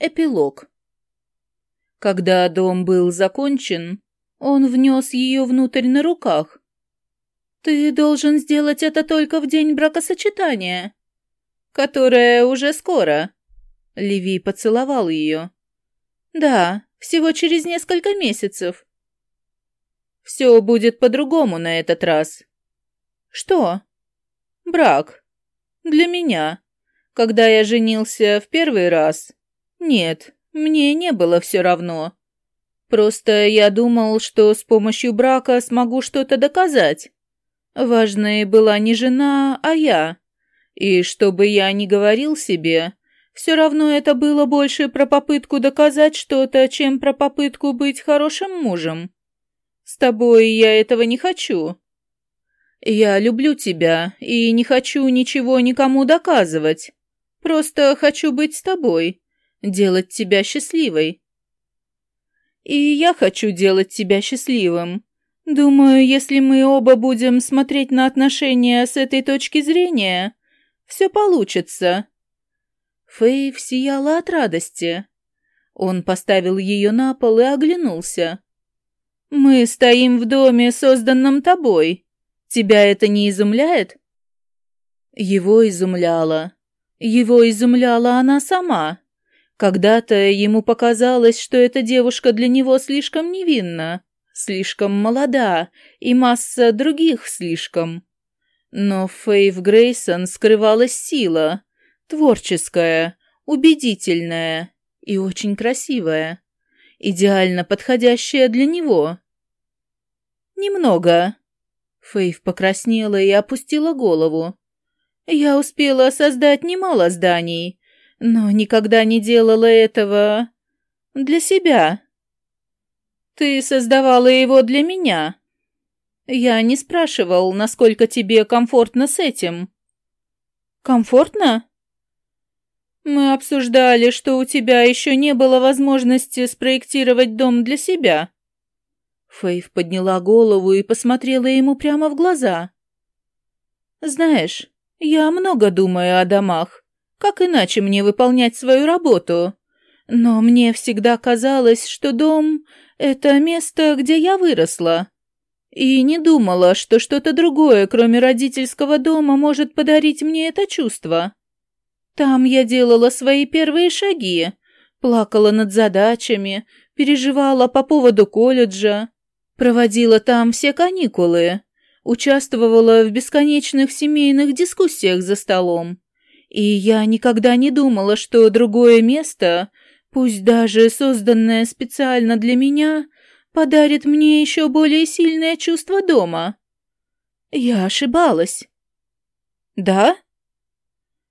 Эпилог. Когда дом был закончен, он внес ее внутрь на руках. «Ты должен сделать это только в день бракосочетания, которое уже скоро». Леви поцеловал ее. «Да, всего через несколько месяцев. Все будет по-другому на этот раз». «Что?» «Брак. Для меня. Когда я женился в первый раз, нет, мне не было все равно. Просто я думал, что с помощью брака смогу что-то доказать. Важной была не жена, а я. И что бы я ни говорил себе, все равно это было больше про попытку доказать что-то, чем про попытку быть хорошим мужем. С тобой я этого не хочу. Я люблю тебя и не хочу ничего никому доказывать. Просто хочу быть с тобой делать тебя счастливой. И я хочу делать тебя счастливым. Думаю, если мы оба будем смотреть на отношения с этой точки зрения, все получится. Фейв сияла от радости. Он поставил ее на пол и оглянулся. «Мы стоим в доме, созданном тобой. Тебя это не изумляет?» Его изумляло. Его изумляла она сама. Когда-то ему показалось, что эта девушка для него слишком невинна, слишком молода и масса других слишком. Но Фейв Грейсон скрывалась сила, творческая, убедительная и очень красивая, идеально подходящая для него. «Немного». Фейв покраснела и опустила голову. «Я успела создать немало зданий, но никогда не делала этого для себя. Ты создавала его для меня. Я не спрашивал, насколько тебе комфортно с этим. Комфортно? Мы обсуждали, что у тебя еще не было возможности спроектировать дом для себя. Фейв подняла голову и посмотрела ему прямо в глаза. Знаешь, я много думаю о домах. Как иначе мне выполнять свою работу? Но мне всегда казалось, что дом — это место, где я выросла. И не думала, что что-то другое, кроме родительского дома, может подарить мне это чувство. Там я делала свои первые шаги, плакала над задачами, переживала по поводу колледжа, проводила там все каникулы, участвовала в бесконечных семейных дискуссиях за столом. И я никогда не думала, что другое место, пусть даже созданное специально для меня, подарит мне еще более сильное чувство дома. Я ошибалась. Да?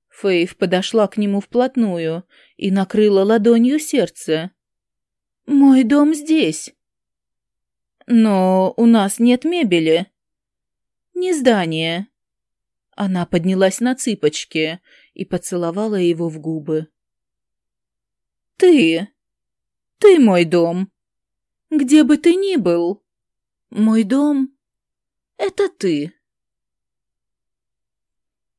Фейв подошла к нему вплотную и накрыла ладонью сердце. Мой дом здесь. Но у нас нет мебели. Не здание. Она поднялась на цыпочки и поцеловала его в губы. «Ты! Ты мой дом! Где бы ты ни был! Мой дом — это ты!»